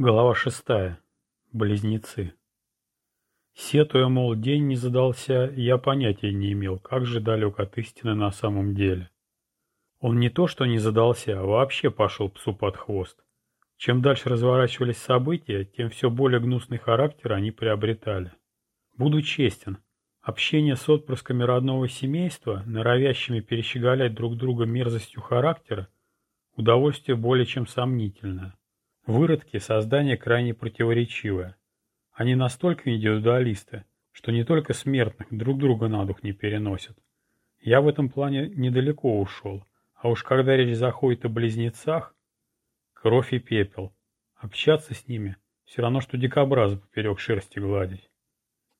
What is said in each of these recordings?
Глава шестая. Близнецы. Сетуя, мол, день не задался, я понятия не имел, как же далек от истины на самом деле. Он не то что не задался, а вообще пошел псу под хвост. Чем дальше разворачивались события, тем все более гнусный характер они приобретали. Буду честен, общение с отпрысками родного семейства, норовящими перещеголять друг друга мерзостью характера, удовольствие более чем сомнительное. Выродки – создание крайне противоречивое. Они настолько индивидуалисты, что не только смертных друг друга на дух не переносят. Я в этом плане недалеко ушел, а уж когда речь заходит о близнецах, кровь и пепел. Общаться с ними – все равно, что дикобраза поперек шерсти гладить.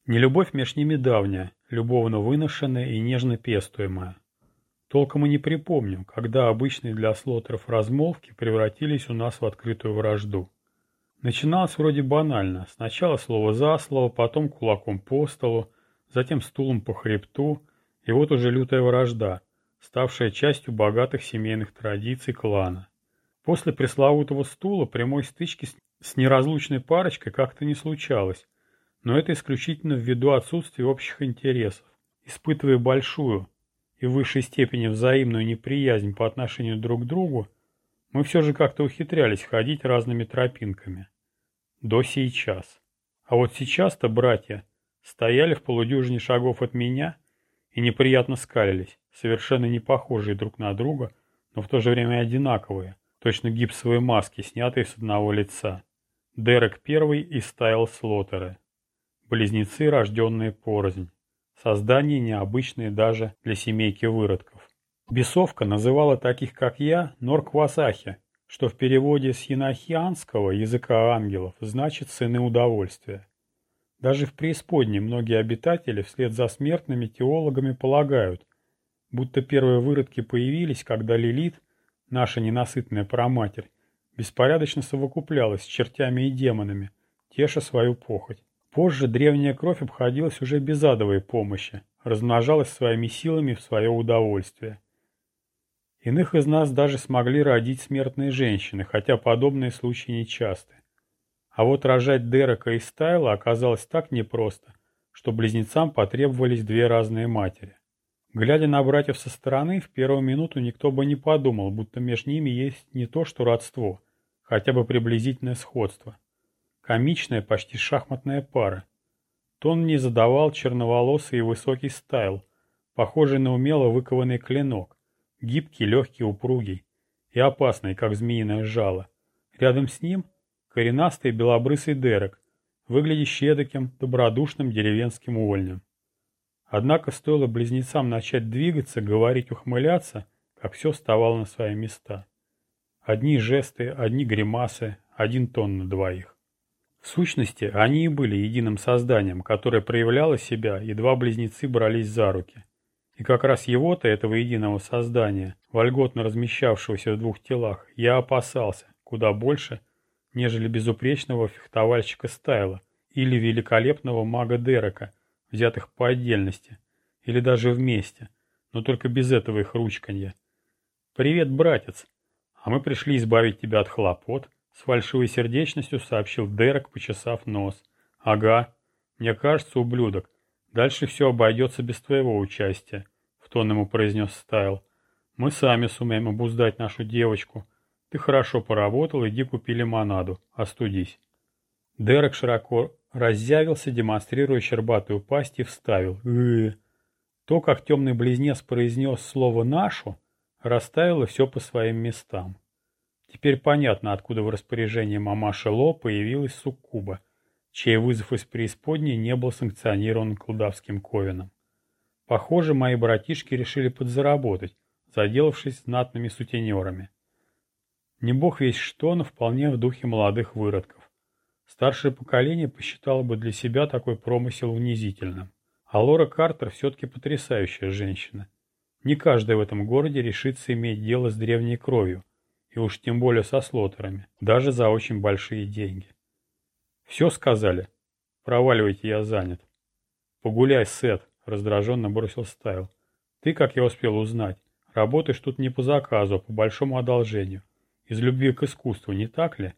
Нелюбовь между ними давняя, любовно выношенная и нежно пестуемая. Толком и не припомню, когда обычные для слотеров размолвки превратились у нас в открытую вражду. Начиналось вроде банально. Сначала слово за слово, потом кулаком по столу, затем стулом по хребту, и вот уже лютая вражда, ставшая частью богатых семейных традиций клана. После пресловутого стула прямой стычки с неразлучной парочкой как-то не случалось, но это исключительно ввиду отсутствия общих интересов. Испытывая большую, и в высшей степени взаимную неприязнь по отношению друг к другу, мы все же как-то ухитрялись ходить разными тропинками. До сейчас. А вот сейчас-то братья стояли в полудюжине шагов от меня и неприятно скалились, совершенно не похожие друг на друга, но в то же время одинаковые, точно гипсовые маски, снятые с одного лица. Дерек первый и Стайл Слоттеры. Близнецы, рожденные порознь. Создания необычные даже для семейки выродков. Бесовка называла таких, как я, норквасахи, что в переводе с янахианского языка ангелов значит «сыны удовольствия». Даже в преисподней многие обитатели вслед за смертными теологами полагают, будто первые выродки появились, когда Лилит, наша ненасытная проматерь, беспорядочно совокуплялась с чертями и демонами, теша свою похоть. Позже древняя кровь обходилась уже без адовой помощи, размножалась своими силами в свое удовольствие. Иных из нас даже смогли родить смертные женщины, хотя подобные случаи нечасты. А вот рожать Дерека и Стайла оказалось так непросто, что близнецам потребовались две разные матери. Глядя на братьев со стороны, в первую минуту никто бы не подумал, будто между ними есть не то что родство, хотя бы приблизительное сходство. Комичная, почти шахматная пара. Тон не задавал черноволосый и высокий стайл, похожий на умело выкованный клинок, гибкий, легкий, упругий и опасный, как змеиное жало. Рядом с ним коренастый белобрысый Дерек, выглядящий эдаким добродушным деревенским увольнем. Однако стоило близнецам начать двигаться, говорить, ухмыляться, как все вставало на свои места. Одни жесты, одни гримасы, один тон на двоих. В сущности, они и были единым созданием, которое проявляло себя, едва близнецы брались за руки. И как раз его-то, этого единого создания, вольготно размещавшегося в двух телах, я опасался куда больше, нежели безупречного фехтовальщика Стайла или великолепного мага Дерека, взятых по отдельности, или даже вместе, но только без этого их ручканья. «Привет, братец! А мы пришли избавить тебя от хлопот», с фальшивой сердечностью сообщил Дерек, почесав нос. «Ага. Мне кажется, ублюдок. Дальше все обойдется без твоего участия», — в тон ему произнес Стайл. «Мы сами сумеем обуздать нашу девочку. Ты хорошо поработал, иди купи лимонаду. Остудись». Дерек широко разъявился, демонстрируя щербатую пасть, и вставил. «Э-э-э». То, как темный близнец произнес слово «нашу», расставило все по своим местам. Теперь понятно, откуда в распоряжении мамаши Ло появилась суккуба, чей вызов из преисподней не был санкционирован колдовским ковином. Похоже, мои братишки решили подзаработать, заделавшись знатными сутенерами. Не бог весь что, но вполне в духе молодых выродков. Старшее поколение посчитало бы для себя такой промысел унизительным. А Лора Картер все-таки потрясающая женщина. Не каждый в этом городе решится иметь дело с древней кровью, и уж тем более со слотерами, даже за очень большие деньги. Все сказали. Проваливайте, я занят. Погуляй, Сет, раздраженно бросил Стайл. Ты, как я успел узнать, работаешь тут не по заказу, а по большому одолжению. Из любви к искусству, не так ли?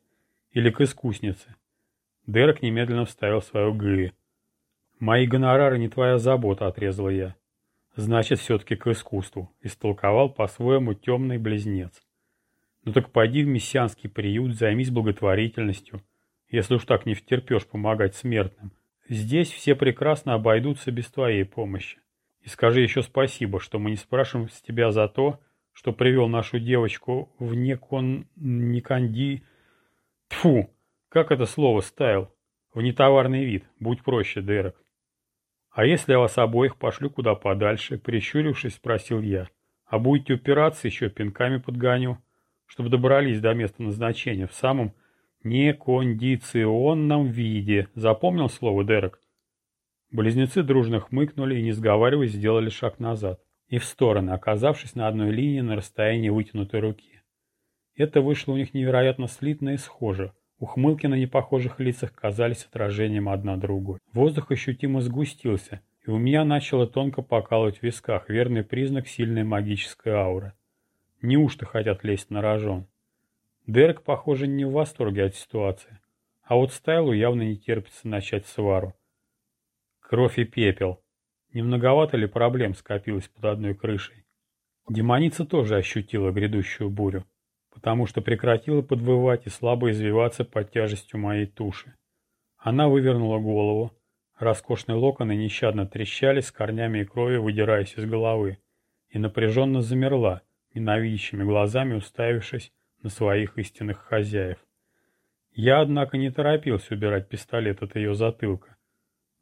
Или к искуснице?» Дерек немедленно вставил свою ГИ. «Мои гонорары не твоя забота», — отрезал я. «Значит, все-таки к искусству», — истолковал по-своему темный близнец. «Ну так пойди в мессианский приют, займись благотворительностью, если уж так не втерпешь помогать смертным. Здесь все прекрасно обойдутся без твоей помощи. И скажи еще спасибо, что мы не спрашиваем с тебя за то, что привел нашу девочку в некон... неконди... Тьфу! Как это слово ставил? В нетоварный вид. Будь проще, Дерек. А если я вас обоих пошлю куда подальше? Прищурившись, спросил я. А будете упираться, еще пинками подгоню, чтобы добрались до места назначения в самом некондиционном виде. Запомнил слово, Дерек? Близнецы дружно хмыкнули и, не сговариваясь, сделали шаг назад и в стороны, оказавшись на одной линии на расстоянии вытянутой руки. Это вышло у них невероятно слитно и схоже. Ухмылки на непохожих лицах казались отражением одна другой. Воздух ощутимо сгустился, и у меня начало тонко покалывать в висках, верный признак сильной магической ауры. Неужто хотят лезть на рожон? Дерек, похоже, не в восторге от ситуации. А вот Стайлу явно не терпится начать свару. Кровь и пепел. Не многовато ли проблем скопилось под одной крышей? Демоница тоже ощутила грядущую бурю потому что прекратила подвывать и слабо извиваться под тяжестью моей туши. Она вывернула голову. Роскошные локоны нещадно трещали, с корнями и кровью выдираясь из головы, и напряженно замерла, ненавидящими глазами уставившись на своих истинных хозяев. Я, однако, не торопился убирать пистолет от ее затылка,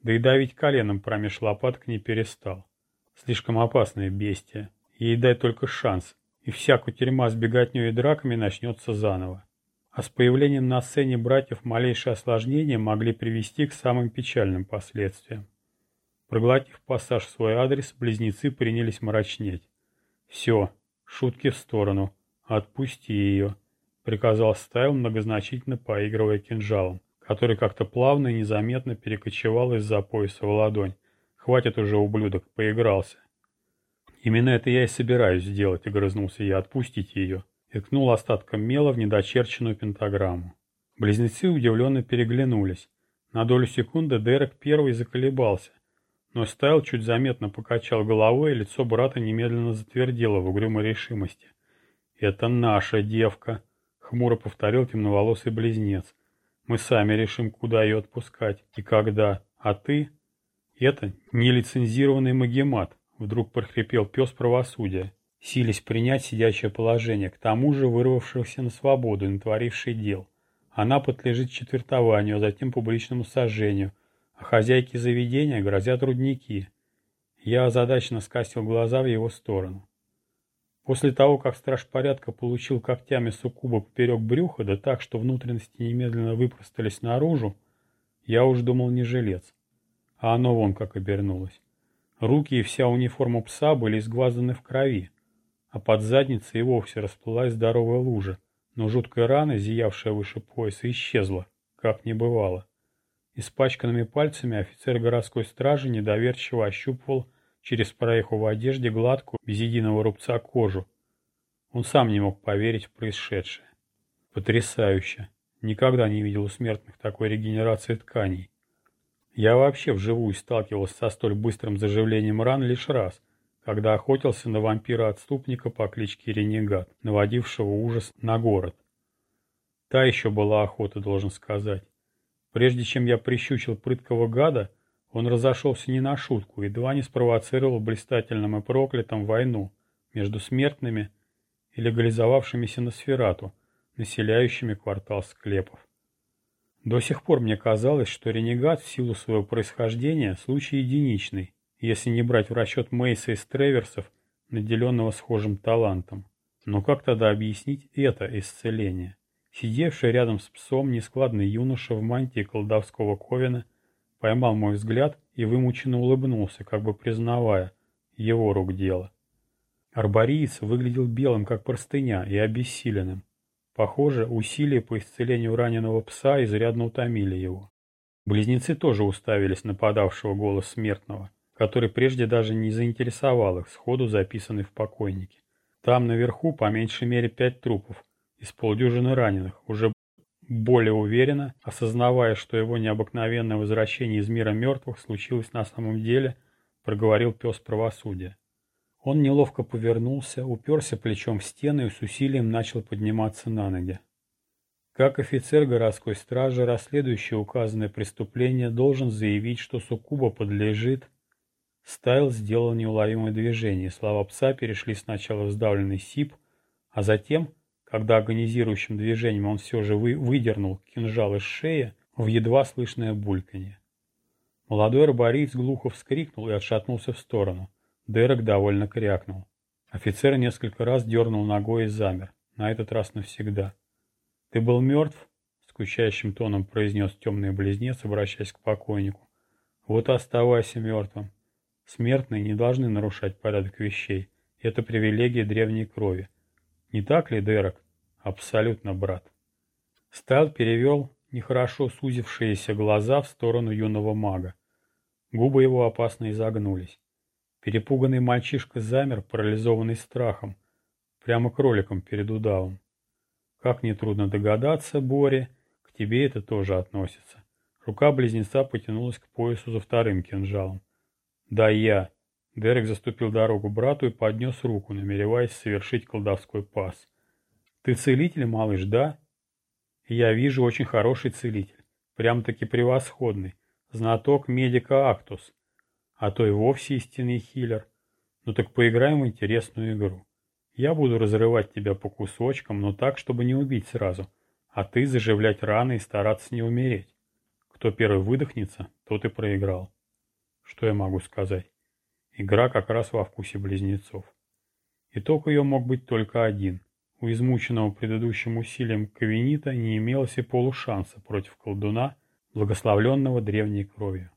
да и давить коленом промеж лопаток не перестал. Слишком опасное бестия, ей дай только шанс, и вся кутерьма с беготней и драками начнется заново. А с появлением на сцене братьев малейшие осложнения могли привести к самым печальным последствиям. Проглотив пассаж в свой адрес, близнецы принялись мрачнеть. «Все, шутки в сторону. Отпусти ее», — приказал Стайл, многозначительно поигрывая кинжалом, который как-то плавно и незаметно перекочевал из-за пояса в ладонь. «Хватит уже, ублюдок, поигрался». «Именно это я и собираюсь сделать», — огрызнулся я, — «отпустите ее». И ткнул остатком мела в недочерченную пентаграмму. Близнецы удивленно переглянулись. На долю секунды Дерек первый заколебался, но Стайл чуть заметно покачал головой, и лицо брата немедленно затвердело в угрюмой решимости. «Это наша девка», — хмуро повторил темноволосый близнец. «Мы сами решим, куда ее отпускать и когда. А ты...» «Это нелицензированный магемат. Вдруг прохрипел пес правосудия, силясь принять сидящее положение, к тому же вырвавшегося на свободу и натворивший дел. Она подлежит четвертованию, а затем публичному сожжению, а хозяйке заведения грозят рудники. Я озадаченно скосил глаза в его сторону. После того, как страж порядка получил когтями суккуба поперек брюха, да так, что внутренности немедленно выпростались наружу, я уж думал не жилец. А оно вон как обернулось. Руки и вся униформа пса были изгвазаны в крови, а под задницей и вовсе расплылась здоровая лужа, но жуткая рана, зиявшая выше пояса, исчезла, как не бывало. Испачканными пальцами офицер городской стражи недоверчиво ощупывал через проеху в одежде гладкую, без единого рубца кожу. Он сам не мог поверить в происшедшее. Потрясающе! Никогда не видел у смертных такой регенерации тканей. Я вообще вживую сталкивался со столь быстрым заживлением ран лишь раз, когда охотился на вампира-отступника по кличке Ренегат, наводившего ужас на город. Та еще была охота, должен сказать. Прежде чем я прищучил прыткого гада, он разошелся не на шутку, едва не спровоцировал блистательным и проклятым войну между смертными и легализовавшимися на сферату, населяющими квартал склепов. До сих пор мне казалось, что ренегат в силу своего происхождения случай единичный, если не брать в расчет Мейса из Треверсов, наделенного схожим талантом. Но как тогда объяснить это исцеление? Сидевший рядом с псом нескладный юноша в мантии колдовского ковена поймал мой взгляд и вымученно улыбнулся, как бы признавая его рук дело. Арбориец выглядел белым, как простыня, и обессиленным. Похоже, усилия по исцелению раненого пса изрядно утомили его. Близнецы тоже уставились на подавшего голос смертного, который прежде даже не заинтересовал их, сходу записанный в покойнике. Там наверху по меньшей мере пять трупов, из полдюжины раненых, уже более уверенно, осознавая, что его необыкновенное возвращение из мира мертвых случилось на самом деле, проговорил пес правосудия. Он неловко повернулся, уперся плечом в стену и с усилием начал подниматься на ноги. Как офицер городской стражи, расследующий указанное преступление, должен заявить, что Сукуба подлежит... Стайл сделал неуловимое движение. Слова пса перешли сначала в сдавленный сип, а затем, когда агонизирующим движением он все же вы, выдернул кинжал из шеи, в едва слышное бульканье. Молодой арбориец глухо вскрикнул и отшатнулся в сторону. Дерек довольно крякнул. Офицер несколько раз дернул ногой и замер, на этот раз навсегда. «Ты был мертв?» — скучающим тоном произнес темный близнец, обращаясь к покойнику. «Вот и оставайся мертвым. Смертные не должны нарушать порядок вещей. Это привилегия древней крови. Не так ли, Дерек? Абсолютно, брат. Стайл перевел нехорошо сузившиеся глаза в сторону юного мага. Губы его опасно изогнулись. Перепуганный мальчишка замер, парализованный страхом, прямо кроликом перед удавом. Как нетрудно догадаться, Бори, к тебе это тоже относится. Рука близнеца потянулась к поясу за вторым кинжалом. «Да я». Дерек заступил дорогу брату и поднес руку, намереваясь совершить колдовской пас. «Ты целитель, малыш, да?» «Я вижу очень хороший целитель. Прям-таки превосходный. Знаток медика Актус. А то и вовсе истинный хиллер. Ну так поиграем в интересную игру. Я буду разрывать тебя по кусочкам, но так, чтобы не убить сразу. А ты заживлять раны и стараться не умереть. Кто первый выдохнется, тот и проиграл. Что я могу сказать? Игра как раз во вкусе близнецов. Итог ее мог быть только один. У измученного предыдущим усилием Кавенита не имелось и полушанса против колдуна, благословленного древней кровью.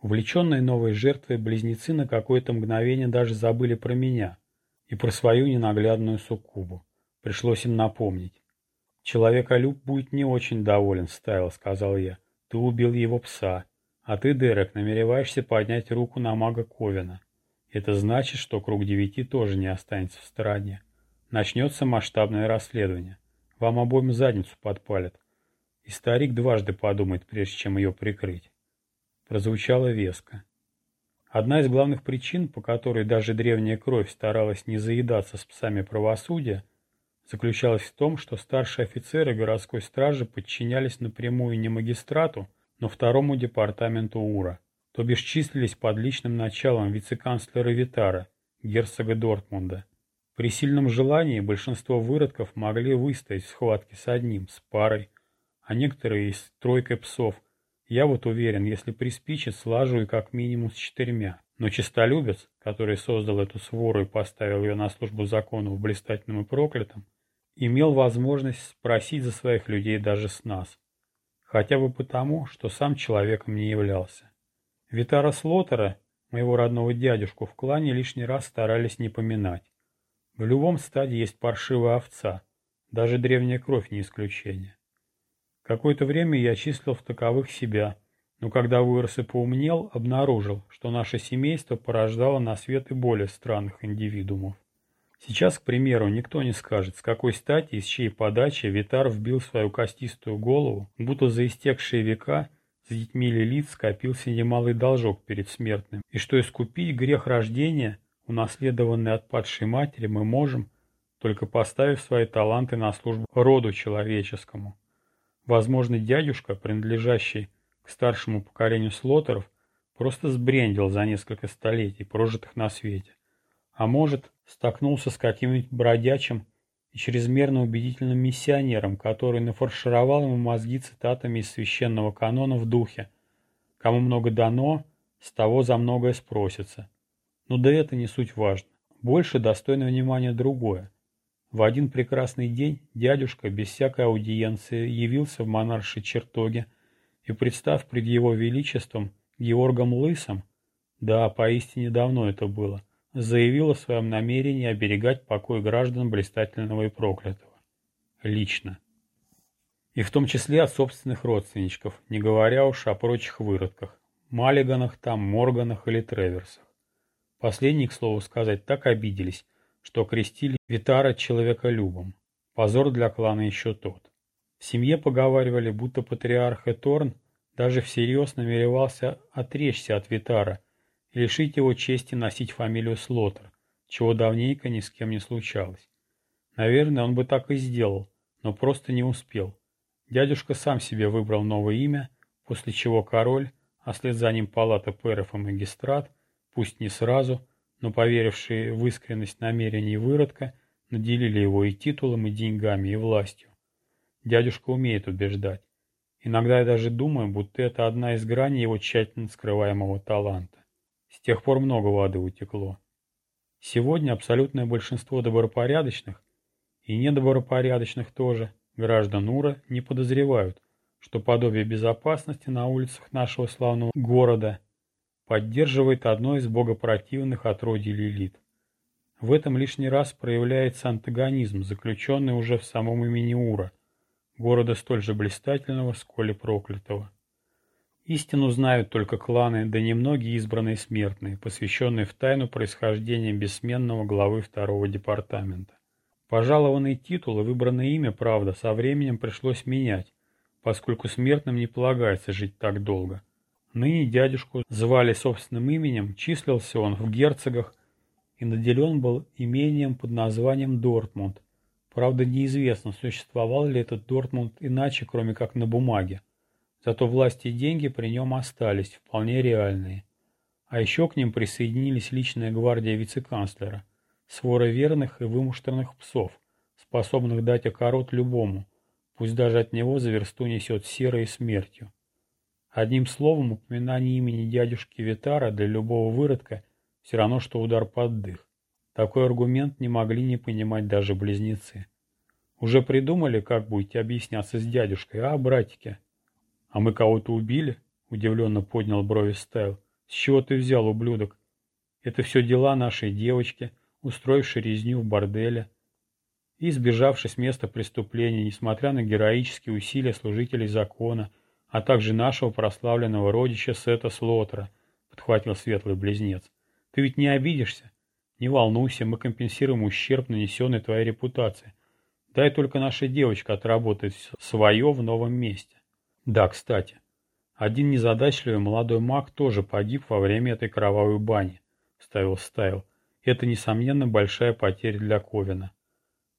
Увлеченные новой жертвой, близнецы на какое-то мгновение даже забыли про меня и про свою ненаглядную суккубу. Пришлось им напомнить. «Человеколюб будет не очень доволен, Стайл», — сказал я. «Ты убил его пса. А ты, Дерек, намереваешься поднять руку на мага Ковина. Это значит, что круг девяти тоже не останется в стороне. Начнется масштабное расследование. Вам обоим задницу подпалят. И старик дважды подумает, прежде чем ее прикрыть. Прозвучало веско. Одна из главных причин, по которой даже древняя кровь старалась не заедаться с псами правосудия, заключалась в том, что старшие офицеры городской стражи подчинялись напрямую не магистрату, но второму департаменту УРА, то бишь числились под личным началом вице-канцлера Витара, герцога Дортмунда. При сильном желании большинство выродков могли выстоять в схватке с одним, с парой, а некоторые и с тройкой псов. Я вот уверен, если приспичит, слажу и как минимум с четырьмя. Но честолюбец, который создал эту свору и поставил ее на службу закону в блистательном и проклятом, имел возможность спросить за своих людей даже с нас. Хотя бы потому, что сам человеком не являлся. Витара Слотера, моего родного дядюшку, в клане лишний раз старались не поминать. В любом стаде есть паршивая овца, даже древняя кровь не исключение. Какое-то время я числил в таковых себя, но когда вырос и поумнел, обнаружил, что наше семейство порождало на свет и более странных индивидуумов. Сейчас, к примеру, никто не скажет, с какой стати и с чьей подачи Витар вбил свою костистую голову, будто за истекшие века с детьми Лилит скопился немалый должок перед смертным, и что искупить грех рождения, унаследованный от падшей матери, мы можем, только поставив свои таланты на службу роду человеческому. Возможно, дядюшка, принадлежащий к старшему поколению слотеров, просто сбрендил за несколько столетий, прожитых на свете. А может, столкнулся с каким-нибудь бродячим и чрезмерно убедительным миссионером, который нафаршировал ему мозги цитатами из священного канона в духе «Кому много дано, с того за многое спросится». Но да это не суть важно. Больше достойно внимания другое. В один прекрасный день дядюшка без всякой аудиенции явился в монаршей чертоге и, представ пред его величеством Георгом Лысом, да, поистине давно это было – заявил о своем намерении оберегать покой граждан блистательного и проклятого. Лично. И в том числе от собственных родственничков, не говоря уж о прочих выродках. Маллиганах там, Морганах или Треверсах. Последние, к слову сказать, так обиделись, что крестили Витара человеколюбом. Позор для клана еще тот. В семье поговаривали, будто патриарх Эторн даже всерьез намеревался отречься от Витара лишить его чести носить фамилию Слотер, чего давненько ни с кем не случалось. Наверное, он бы так и сделал, но просто не успел. Дядюшка сам себе выбрал новое имя, после чего король, а след за ним палата пэров и магистрат, пусть не сразу, но поверившие в искренность намерений выродка, наделили его и титулом, и деньгами, и властью. Дядюшка умеет убеждать. Иногда я даже думаю, будто это одна из граней его тщательно скрываемого таланта. С тех пор много воды утекло. Сегодня абсолютное большинство добропорядочных, и недобропорядочных тоже, граждан Ура не подозревают, что подобие безопасности на улицах нашего славного города поддерживает одно из богопротивных отродий Лилит. В этом лишний раз проявляется антагонизм, заключенный уже в самом имени Ура, города столь же блистательного, сколь и проклятого. Истину знают только кланы, да немногие избранные смертные, посвященные в тайну происхождения бессменного главы второго департамента. Пожалованный титул и выбранное имя, правда, со временем пришлось менять, поскольку смертным не полагается жить так долго. Ныне дядюшку звали собственным именем, числился он в герцогах и наделен был имением под названием Дортмунд. Правда, неизвестно, существовал ли этот Дортмунд иначе, кроме как на бумаге. Зато власти и деньги при нем остались, вполне реальные. А еще к ним присоединились личная гвардия вице-канцлера, свора верных и вымуштрованных псов, способных дать окорот любому, Пусть даже от него за версту несет серой смертью. Одним словом, упоминание имени дядюшки Витара для любого выродка все равно, что удар под дых. Такой аргумент не могли не понимать даже близнецы. Уже придумали, как будете объясняться с дядюшкой, а, братики? А мы кого-то убили? Удивленно поднял брови Стайл. С чего ты взял, ублюдок? Это все дела нашей девочки, устроившей резню в борделе и сбежавший с места преступления, несмотря на героические усилия служителей закона, а также нашего прославленного родича Сета Слотера, подхватил светлый близнец. Ты ведь не обидишься? Не волнуйся, мы компенсируем ущерб, нанесенный твоей репутации. Дай только наша девочка отработает свое в новом месте. Да, кстати, один незадачливый молодой маг тоже погиб во время этой кровавой бани, вставил Стайл. Это, несомненно, большая потеря для Ковина.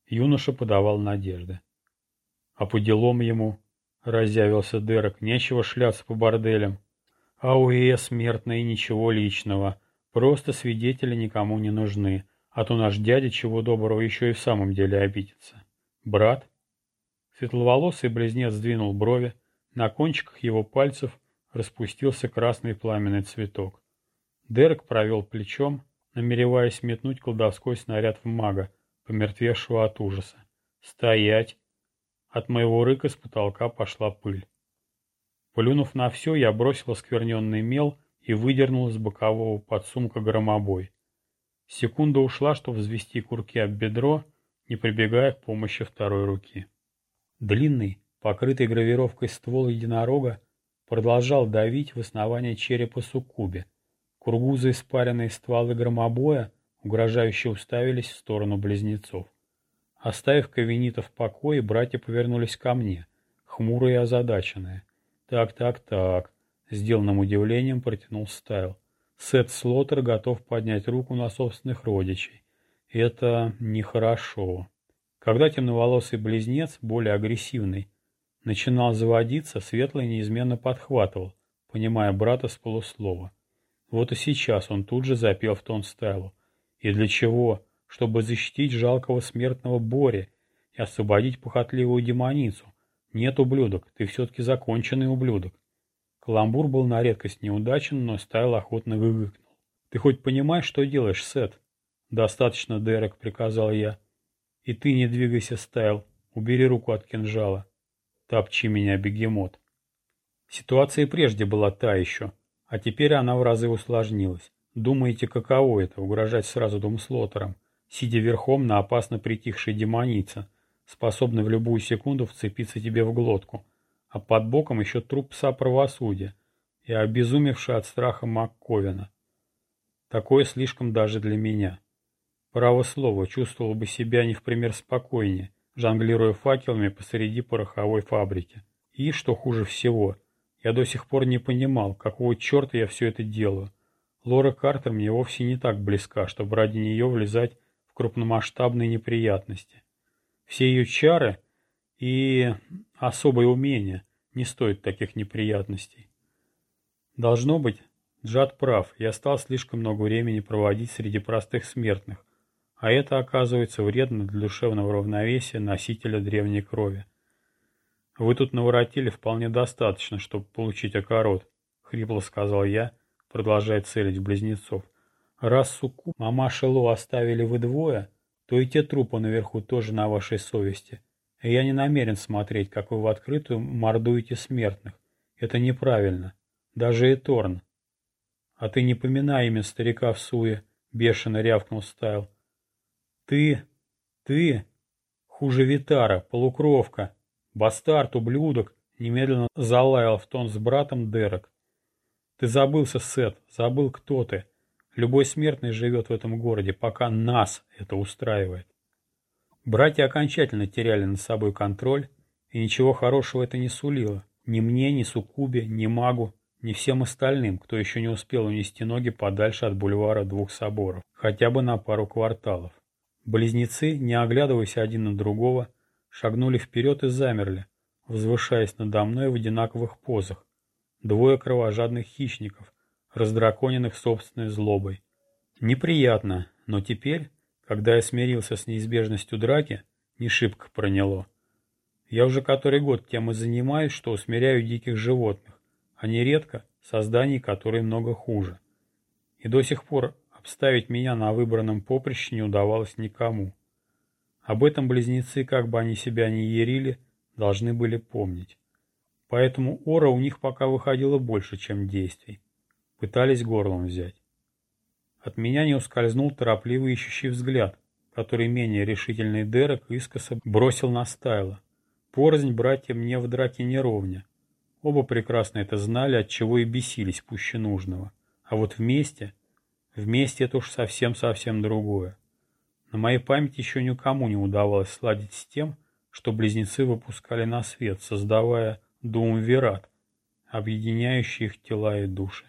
Юноша подавал надежды. А по делам ему, разъявился Дерек, нечего шляться по борделям. А смертно и ничего личного. Просто свидетели никому не нужны. А то наш дядя чего доброго еще и в самом деле обидится. Брат? Светловолосый близнец сдвинул брови. На кончиках его пальцев распустился красный пламенный цветок. Дерек провел плечом, намереваясь метнуть колдовской снаряд в мага, помертвевшего от ужаса. «Стоять!» От моего рыка с потолка пошла пыль. Плюнув на все, я бросил оскверненный мел и выдернул из бокового подсумка громобой. Секунда ушла, чтобы взвести курки об бедро, не прибегая к помощи второй руки. Длинный, покрытый гравировкой ствол единорога, продолжал давить в основание черепа суккубе. Кургузы испаренные стволы громобоя угрожающе уставились в сторону близнецов. Оставив Кавенита в покое, братья повернулись ко мне, хмурые и озадаченные. «Так, так, так», — сделанным удивлением протянул Стайл. Сет Слоттер готов поднять руку на собственных родичей. Это нехорошо. Когда темноволосый близнец, более агрессивный, начинал заводиться, Светлый неизменно подхватывал, понимая брата с полуслова. Вот и сейчас он тут же запел в тон Стайлу. И для чего? Чтобы защитить жалкого смертного Бори и освободить похотливую демоницу. Нет, ублюдок, ты все-таки законченный ублюдок. Каламбур был на редкость неудачен, но Стайл охотно выгыкнул. Ты хоть понимаешь, что делаешь, Сет? Достаточно, Дерек, приказал я. И ты не двигайся, Стайл. Убери руку от кинжала. Топчи меня, бегемот. Ситуация прежде была та еще, а теперь она в разы усложнилась. Думаете, каково это — угрожать сразу двум слотерам, сидя верхом на опасно притихшей демонице, способной в любую секунду вцепиться тебе в глотку, а под боком еще труп пса правосудия и обезумевший от страха МакКовина. Такое слишком даже для меня. Право слово, чувствовал бы себя не в пример спокойнее, жонглируя факелами посреди пороховой фабрики. И, что хуже всего, я до сих пор не понимал, какого черта я все это делаю. Лора Картер мне вовсе не так близка, чтобы ради нее влезать в крупномасштабные неприятности. Все ее чары и особые умения не стоят таких неприятностей. Должно быть, Джад прав, я стал слишком много времени проводить среди простых смертных, а это оказывается вредно для душевного равновесия носителя древней крови. Вы тут наворотили вполне достаточно, чтобы получить окорот, хрипло сказал я, продолжая целить близнецов. Раз суку мамаша Ло оставили вы двое, то и те трупы наверху тоже на вашей совести. И я не намерен смотреть, как вы в открытую мордуете смертных. Это неправильно. Даже и Торн. А ты не поминай имя старика в суе, бешено рявкнул Стайл. Ты, ты, хуже Витара, полукровка, бастард, ублюдок, немедленно залаял в тон с братом Дерек. Ты забылся, Сет, забыл, кто ты. Любой смертный живет в этом городе, пока нас это устраивает. Братья окончательно теряли над собой контроль, и ничего хорошего это не сулило. Ни мне, ни Сукубе, ни магу, ни всем остальным, кто еще не успел унести ноги подальше от бульвара двух соборов, хотя бы на пару кварталов. Близнецы, не оглядываясь один на другого, шагнули вперед и замерли, возвышаясь надо мной в одинаковых позах, Двое кровожадных хищников, раздраконенных собственной злобой. Неприятно, но теперь, когда я смирился с неизбежностью драки, не шибко проняло. Я уже который год тем и занимаюсь, что усмиряю диких животных, а нередко созданий, которые много хуже. И до сих пор обставить меня на выбранном поприще не удавалось никому. Об этом близнецы, как бы они себя ни ярили, должны были помнить. Поэтому ора у них пока выходило больше, чем действий. Пытались горлом взять. От меня не ускользнул торопливый ищущий взгляд, который менее решительный Дерек искоса бросил на Стайла. Порознь братья мне в драке не ровня. Оба прекрасно это знали, от чего и бесились пуще нужного. А вот вместе... Вместе это уж совсем-совсем другое. На моей памяти еще никому не удавалось сладить с тем, что близнецы выпускали на свет, создавая дуумвират, объединяющий их тела и души.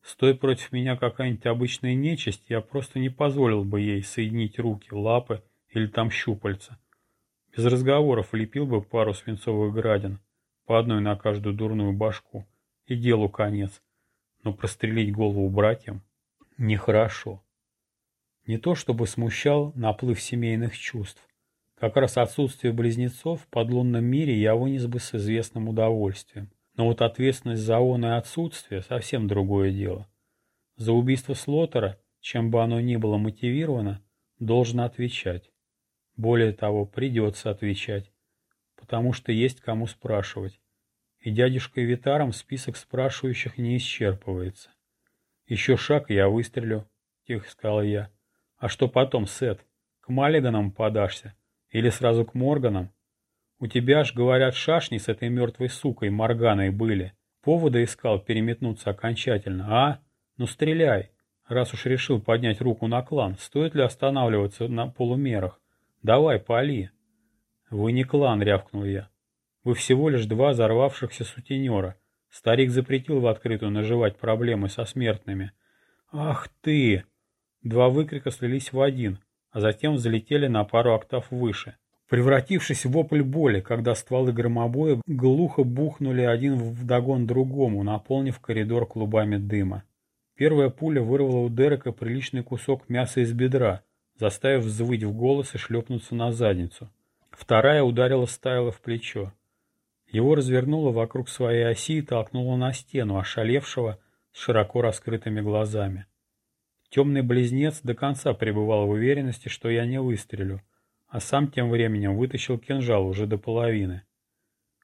Стой против меня какая-нибудь обычная нечисть, я просто не позволил бы ей соединить руки, лапы или там щупальца. Без разговоров лепил бы пару свинцовых градин, по одной на каждую дурную башку, и делу конец. Но прострелить голову братьям нехорошо. Не то чтобы смущал наплыв семейных чувств, как раз отсутствие близнецов в подлунном мире я вынес бы с известным удовольствием. Но вот ответственность за он и отсутствие – совсем другое дело. За убийство Слотера, чем бы оно ни было мотивировано, должен отвечать. Более того, придется отвечать, потому что есть кому спрашивать. И дядюшкой Витаром список спрашивающих не исчерпывается. «Еще шаг, я выстрелю», — тихо сказал я. «А что потом, Сет? К Маллиганам подашься?» Или сразу к Морганам? У тебя ж, говорят, шашни с этой мертвой сукой Морганой были. Повода искал переметнуться окончательно, а? Ну стреляй, раз уж решил поднять руку на клан. Стоит ли останавливаться на полумерах? Давай, пали. Вы не клан, рявкнул я. Вы всего лишь два взорвавшихся сутенера. Старик запретил в открытую наживать проблемы со смертными. Ах ты! Два выкрика слились в один а затем взлетели на пару октав выше, превратившись в вопль боли, когда стволы громобоя глухо бухнули один вдогон другому, наполнив коридор клубами дыма. Первая пуля вырвала у Дерека приличный кусок мяса из бедра, заставив взвыть в голос и шлепнуться на задницу. Вторая ударила Стайла в плечо. Его развернуло вокруг своей оси и толкнуло на стену, ошалевшего с широко раскрытыми глазами. Темный близнец до конца пребывал в уверенности, что я не выстрелю, а сам тем временем вытащил кинжал уже до половины.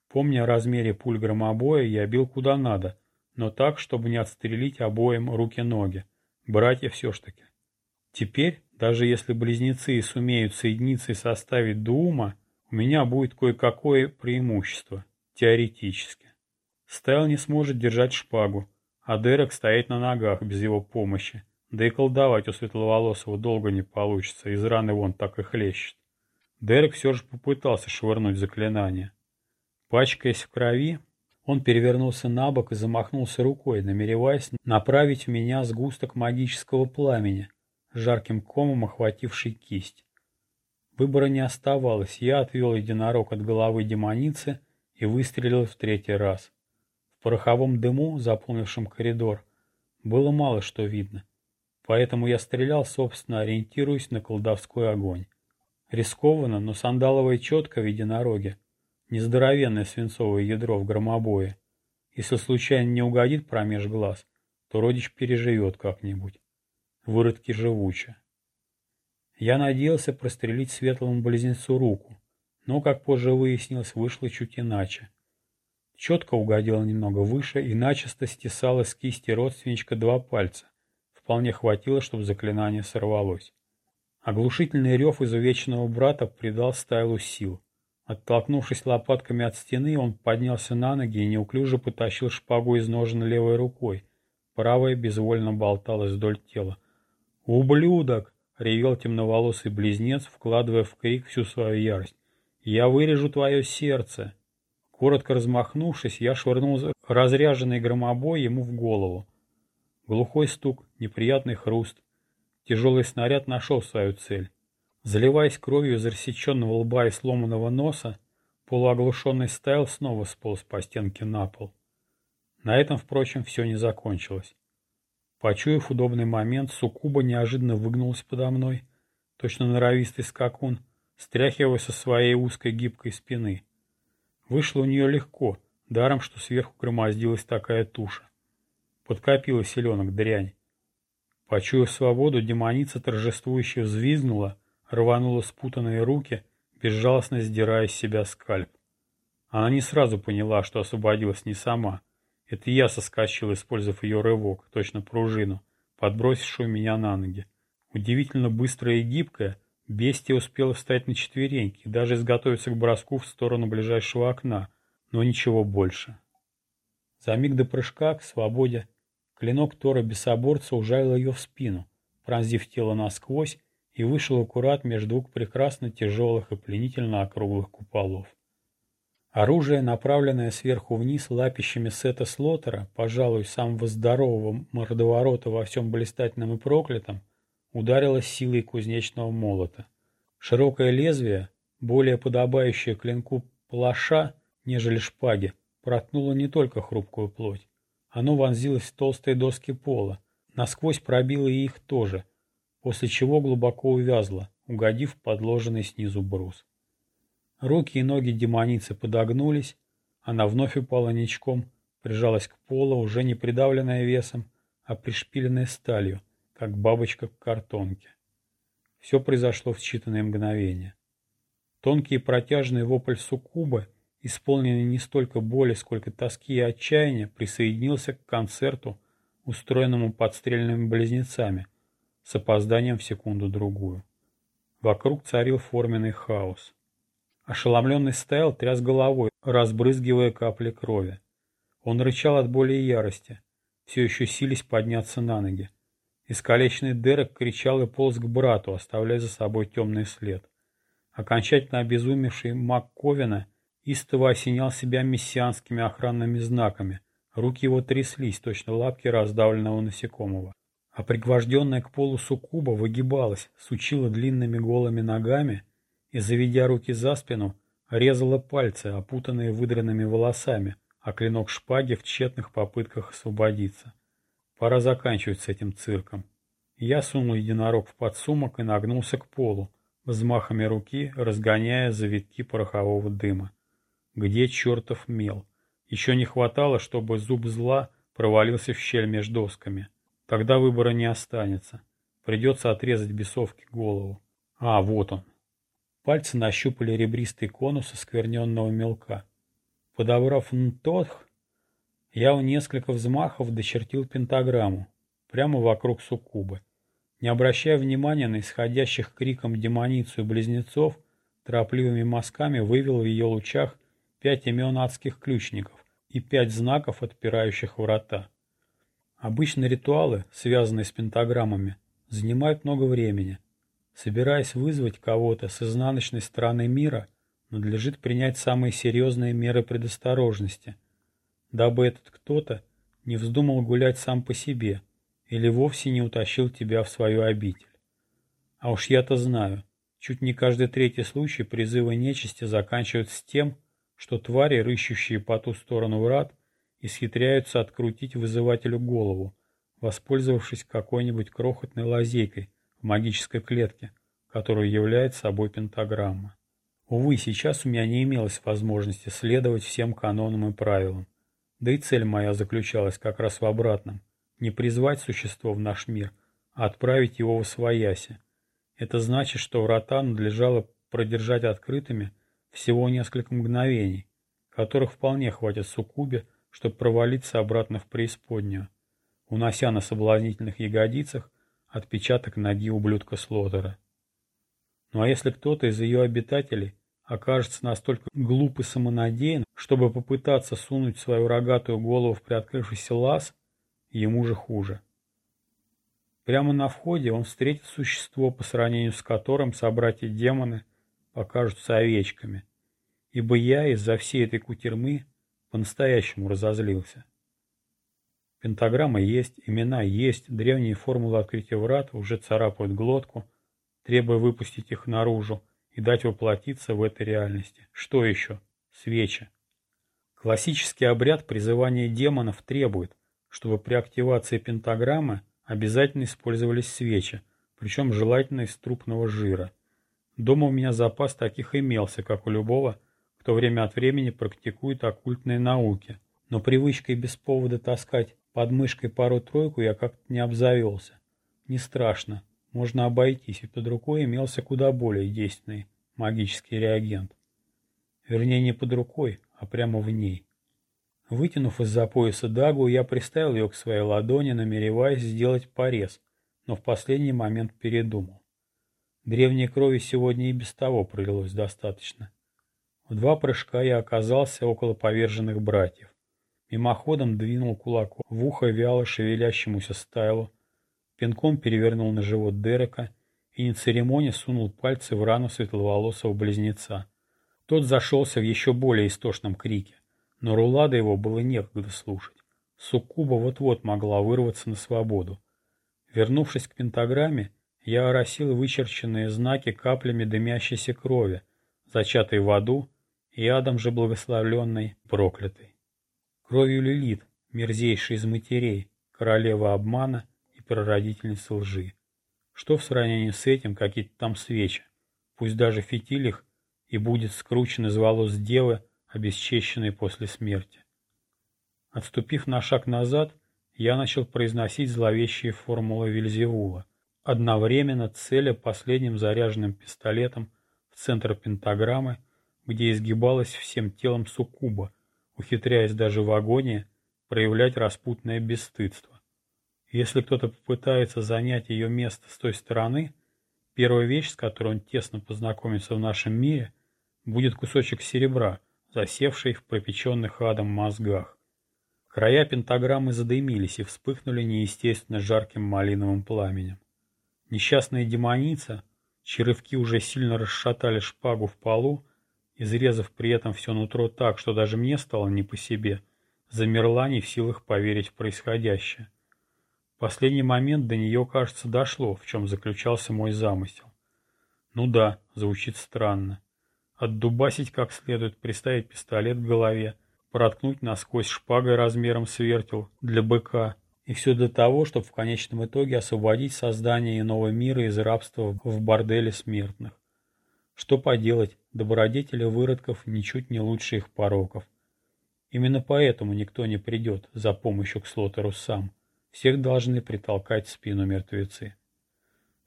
Помня о размере пуль громобоя, я бил куда надо, но так, чтобы не отстрелить обоим руки-ноги. Братья все ж таки. Теперь, даже если близнецы сумеют соединиться и составить Дума, у меня будет кое-какое преимущество, теоретически. Стайл не сможет держать шпагу, а Дерек стоять на ногах без его помощи. Да и колдовать у светловолосого долго не получится, из раны вон так и хлещет. Дерек все же попытался швырнуть заклинание. Пачкаясь в крови, он перевернулся на бок и замахнулся рукой, намереваясь направить в меня сгусток магического пламени, жарким комом охвативший кисть. Выбора не оставалось, я отвел единорог от головы демоницы и выстрелил в третий раз. В пороховом дыму, заполнившем коридор, было мало что видно, поэтому я стрелял, собственно, ориентируясь на колдовской огонь. Рискованно, но сандаловая четко в единороге, нездоровенное свинцовое ядро в громобое. Если случайно не угодит промеж глаз, то родич переживет как-нибудь. Выродки живучи. Я надеялся прострелить светлому близнецу руку, но, как позже выяснилось, вышло чуть иначе. Четко угодила немного выше и начисто стесала с кисти родственничка два пальца. Вполне хватило, чтобы заклинание сорвалось. Оглушительный рев изувеченного брата придал Стайлу сил. Оттолкнувшись лопатками от стены, он поднялся на ноги и неуклюже потащил шпагу из ножен левой рукой. Правая безвольно болталась вдоль тела. «Ублюдок!» ревел темноволосый близнец, вкладывая в крик всю свою ярость. «Я вырежу твое сердце!» Коротко размахнувшись, я швырнул разряженный громобой ему в голову. Глухой стук, неприятный хруст. Тяжелый снаряд нашел свою цель. Заливаясь кровью из рассеченного лба и сломанного носа, полуоглушенный Стайл снова сполз по стенке на пол. На этом, впрочем, все не закончилось. Почуяв удобный момент, Сукуба неожиданно выгнулась подо мной, точно норовистый скакун, стряхивая со своей узкой гибкой спины. Вышло у нее легко, даром, что сверху громоздилась такая туша. Подкопила селенок дрянь. Почуяв свободу, демоница торжествующе взвизгнула, рванула спутанные руки, безжалостно сдирая с себя скальп. Она не сразу поняла, что освободилась не сама — это я соскочил, использовав ее рывок, точно пружину, подбросившую меня на ноги. Удивительно быстрая и гибкая, бестия успела встать на четвереньки и даже изготовиться к броску в сторону ближайшего окна, но ничего больше. За миг до прыжка к свободе клинок Тора Бесоборца ужалил ее в спину, пронзив тело насквозь и вышел аккурат между двух прекрасно тяжелых и пленительно округлых куполов. Оружие, направленное сверху вниз лапищами Сета Слотера, пожалуй, самого здорового мордоворота во всем блистательном и проклятом, ударило силой кузнечного молота. Широкое лезвие, более подобающее клинку плаша, нежели шпаги, проткнуло не только хрупкую плоть. Оно вонзилось в толстые доски пола, насквозь пробило и их тоже, после чего глубоко увязло, угодив подложенный снизу брус. Руки и ноги демоницы подогнулись, она вновь упала ничком, прижалась к полу, уже не придавленная весом, а пришпиленная сталью, как бабочка к картонке. Все произошло в считанные мгновения. Тонкий и протяжный вопль суккуба, исполненный не столько боли, сколько тоски и отчаяния, присоединился к концерту, устроенному подстрельными близнецами, с опозданием в секунду-другую. Вокруг царил форменный хаос. Ошеломленный Стайл тряс головой, разбрызгивая капли крови. Он рычал от боли и ярости, все еще сились подняться на ноги. Искалеченный Дерек кричал и полз к брату, оставляя за собой темный след. Окончательно обезумевший маг Ковина истово осенял себя мессианскими охранными знаками. Руки его тряслись, точно лапки раздавленного насекомого. А пригвожденная к полу суккуба выгибалась, сучила длинными голыми ногами и, заведя руки за спину, резала пальцы, опутанные выдранными волосами, а клинок шпаги в тщетных попытках освободиться. Пора заканчивать с этим цирком. Я сунул единорог в подсумок и нагнулся к полу, взмахами руки разгоняя завитки порохового дыма. Где чертов мел? Еще не хватало, чтобы зуб зла провалился в щель между досками. Тогда выбора не останется. Придется отрезать бесовке голову. А, вот он. Пальцы нащупали ребристый конус оскверненного мелка. Подобрав нтотх, я в несколько взмахов дочертил пентаграмму, прямо вокруг суккубы. Не обращая внимания на исходящих криком демоницу и близнецов, торопливыми мазками вывел в ее лучах пять имен адских ключников и пять знаков, отпирающих врата. Обычно ритуалы, связанные с пентаграммами, занимают много времени – Собираясь вызвать кого-то с изнаночной стороны мира, надлежит принять самые серьезные меры предосторожности, дабы этот кто-то не вздумал гулять сам по себе или вовсе не утащил тебя в свою обитель. А уж я-то знаю, чуть не каждый третий случай призыва нечисти заканчивается тем, что твари, рыщущие по ту сторону врат, исхитряются открутить вызывателю голову, воспользовавшись какой-нибудь крохотной лазейкой в магической клетке, которую является собой пентаграмма. Увы, сейчас у меня не имелось возможности следовать всем канонам и правилам. Да и цель моя заключалась как раз в обратном – не призвать существо в наш мир, а отправить его в свояси. Это значит, что врата надлежало продержать открытыми всего несколько мгновений, которых вполне хватит суккубе, чтобы провалиться обратно в преисподнюю, унося на соблазнительных ягодицах отпечаток ноги ублюдка Слотера. Ну а если кто-то из ее обитателей окажется настолько глуп и самонадеян, чтобы попытаться сунуть свою рогатую голову в приоткрывшийся лаз, ему же хуже. Прямо на входе он встретит существо, по сравнению с которым собратья-демоны покажутся овечками, ибо я из-за всей этой кутерьмы по-настоящему разозлился. Пентаграмма есть, имена есть, древние формулы открытия врат уже царапают глотку, требуя выпустить их наружу и дать воплотиться в этой реальности. Что еще? Свечи. Классический обряд призывания демонов требует, чтобы при активации пентаграммы обязательно использовались свечи, причем желательно из трупного жира. Дома у меня запас таких имелся, как у любого, кто время от времени практикует оккультные науки, но привычкой без повода таскать под мышкой пару-тройку я как-то не обзавелся. Не страшно, можно обойтись, и под рукой имелся куда более действенный магический реагент. Вернее, не под рукой, а прямо в ней. Вытянув из-за пояса дагу, я приставил ее к своей ладони, намереваясь сделать порез, но в последний момент передумал. Древней крови сегодня и без того пролилось достаточно. В два прыжка я оказался около поверженных братьев. Мимоходом двинул кулаком в ухо вяло шевелящемуся стайлу, пинком перевернул на живот Дерека и, не церемония, сунул пальцы в рану светловолосого близнеца. Тот зашелся в еще более истошном крике, но Рулада его было некогда слушать. Суккуба вот-вот могла вырваться на свободу. Вернувшись к пентаграмме, я оросил вычерченные знаки каплями дымящейся крови, зачатой в аду и адом же благословленной, проклятой. Кровью Лилит, мерзейшей из матерей, королева обмана прародительница лжи. Что в сравнении с этим какие-то там свечи, пусть даже фитиль их и будет скручен из волос девы, обесчещенной после смерти. Отступив на шаг назад, я начал произносить зловещие формулы Вильзевула, одновременно целя последним заряженным пистолетом в центр пентаграммы, где изгибалась всем телом суккуба, ухитряясь даже в агонии проявлять распутное бесстыдство. Если кто-то попытается занять ее место с той стороны, первая вещь, с которой он тесно познакомится в нашем мире, будет кусочек серебра, засевший в пропеченных адом мозгах. Края пентаграммы задымились и вспыхнули неестественно жарким малиновым пламенем. Несчастная демоница, чьи рывки уже сильно расшатали шпагу в полу, изрезав при этом все нутро так, что даже мне стало не по себе, замерла не в силах поверить в происходящее последний момент до нее, кажется, дошло, в чем заключался мой замысел. Ну да, звучит странно. Отдубасить как следует, приставить пистолет к голове, проткнуть насквозь шпагой размером с вертел для быка. И все для того, чтобы в конечном итоге освободить создание иного мира из рабства в борделе смертных. Что поделать, добродетели выродков ничуть не лучше их пороков. Именно поэтому никто не придет за помощью к Слотеру сам. Всех должны притолкать в спину мертвецы.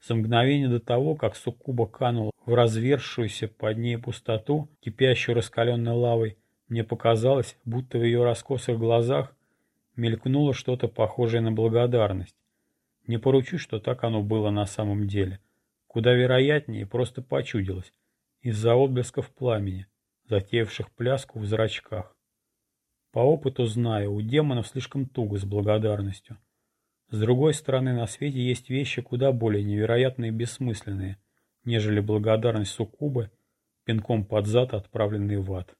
За мгновение до того, как суккуба канул в развершуюся под ней пустоту, кипящую раскаленной лавой, мне показалось, будто в ее раскосых глазах мелькнуло что-то похожее на благодарность. Не поручу, что так оно было на самом деле. Куда вероятнее просто почудилось, из-за отблесков пламени, затеявших пляску в зрачках. По опыту знаю, у демонов слишком туго с благодарностью. С другой стороны, на свете есть вещи куда более невероятные и бессмысленные, нежели благодарность суккубы, пинком под зад, отправленный в ад.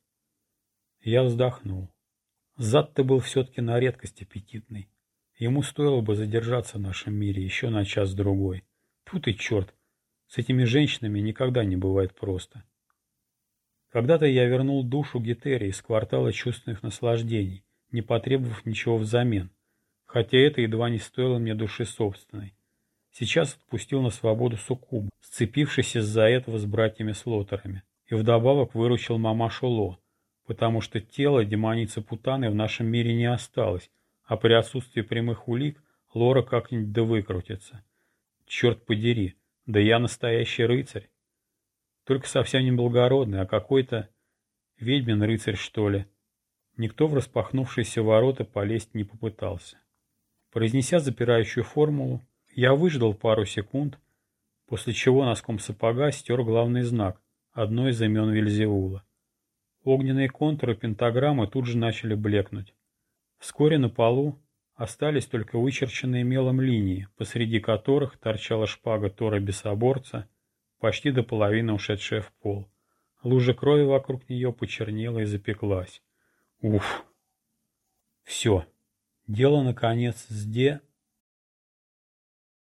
Я вздохнул. Зад-то был все-таки на редкость аппетитный. Ему стоило бы задержаться в нашем мире еще на час-другой. Тут и черт, с этими женщинами никогда не бывает просто. Когда-то я вернул душу Гетерии из квартала чувственных наслаждений, не потребовав ничего взамен, хотя это едва не стоило мне души собственной. Сейчас отпустил на свободу Суккуб, сцепившись из-за этого с братьями-слотерами, и вдобавок выручил мамашу Ло, потому что тело демоницы Путаны в нашем мире не осталось, а при отсутствии прямых улик Лора как-нибудь да выкрутится. Черт подери, да я настоящий рыцарь. Только совсем не благородный, а какой-то ведьмин рыцарь, что ли. Никто в распахнувшиеся ворота полезть не попытался. Произнеся запирающую формулу, я выждал пару секунд, после чего носком сапога стер главный знак, одно из имен Вильзеула. Огненные контуры пентаграммы тут же начали блекнуть. Вскоре на полу остались только вычерченные мелом линии, посреди которых торчала шпага Тора Бесоборца, почти до половины ушедшая в пол. Лужа крови вокруг нее почернела и запеклась. Уф! Все. Дело, наконец, с Де